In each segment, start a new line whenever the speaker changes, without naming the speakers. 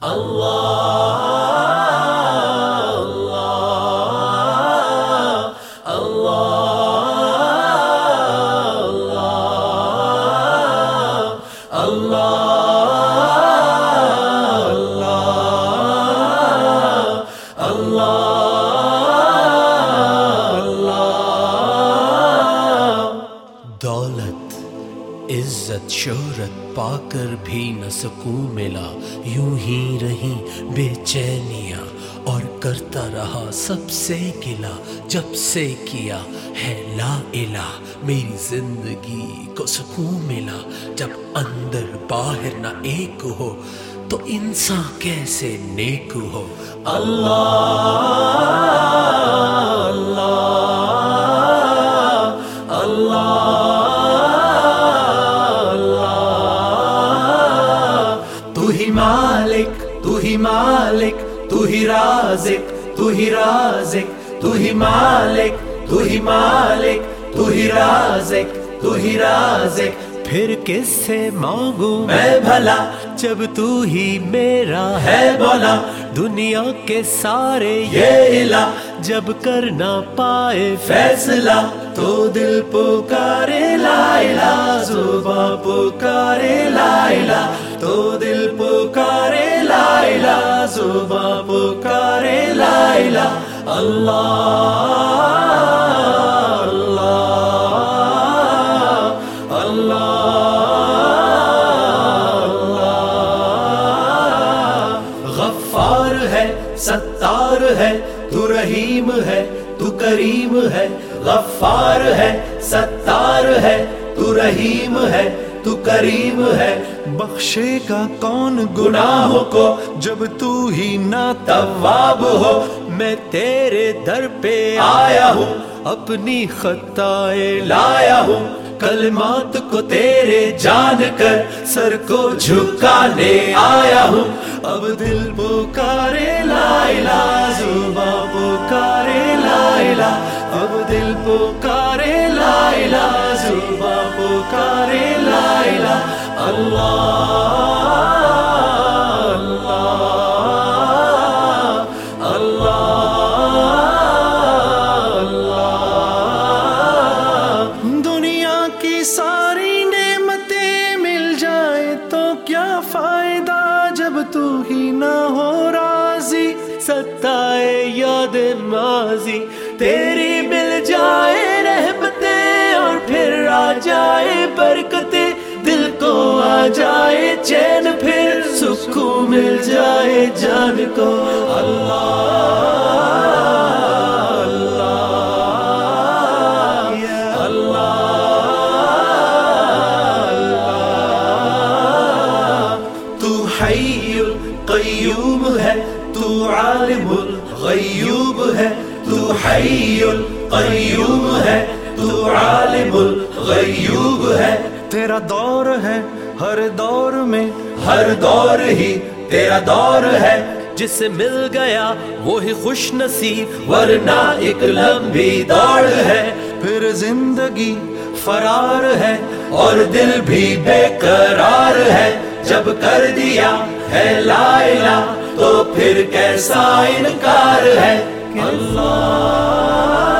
اللہ عزت، شہرت پا کر بھی نہ سکون ملا۔ یوں ہی رہی بے چینیاں اور کرتا رہا سب سے گلا جب سے کیا ہے لا الہ، میری زندگی کو سکون ملا۔ جب اندر باہر نہ ایک ہو تو انسان کیسے نیک ہو۔
تو تو ہی مالک تو ہی رازق تو ہی رازق تو ہی مالک تو ہی مالک تو ہی رازق تو ہی رازق۔
پھر کس سے مانگوں؟
میں بھلا
جب تو ہی میرا
ہے بولا
دنیا کے سارے
یہ الہ
جب کر نہ پائے
فیصلہ۔ تو دل پکارے لا الہ زباں پکارے لا الہ۔ تو دل پکارے لا الہ زباں پکارے لا الہ اللہ۔ غفار ہے، ستار ہے، تو رحیم ہے، تو کریم ہے۔ غفار ہے، ستار ہے، تو رحیم ہے۔ تو کریم ہے۔
بخشے کا کون
گناہوں کو؟
جب تو ہی نہ
تواب ہو۔
میں تیرے در پہ
آیا ہوں۔
اپنی خطائے
لایا ہوں۔ کلمات کو تیرے جان کر سر کو جھکانے آیا ہوں۔ اب دل پکارے، لا الہ زباں پکارے، لا الہ۔ اب دل پکارے، لا الہ زباں پکارے، لا
تو کیا فائدہ جب ہی نہ ہو راضی؟
ستائے یاد ماضی،
تیری مل جائے رحمتیں اور پھر آ جائے برکتیں۔ جائے چین پھر سکون مل جائے جان کو تو حی القیوم ہے تو عالم الغیوب ہے تو حی القیوم ہے تو عالم الغیوب ہے
تیرا دور ہے ہر دور میں،
ہر دور ہی تیرا دور ہے۔
جس سے مل گیا وہی خوش نصیب،
ورنہ ایک لمبی دوڑ ہے۔
پھر زندگی
فرار ہے اور دل بھی بے قرار ہے۔ جب کر دیا ہے لا الہ تو پھر کیسا انکار ہے؟
میرے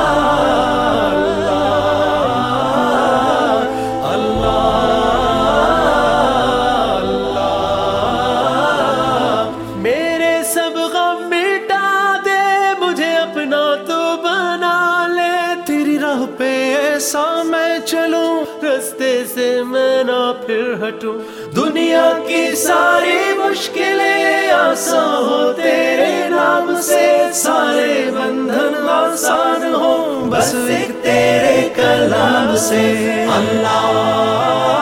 چلوں،
رستے سے میں نہ پھر ہٹوں۔
دنیا کی ساری مشکلیں آسان ہو، تیرے نام سے سارے بندھن آسان ہو بس ایک تیرے کلام سے۔ اللہ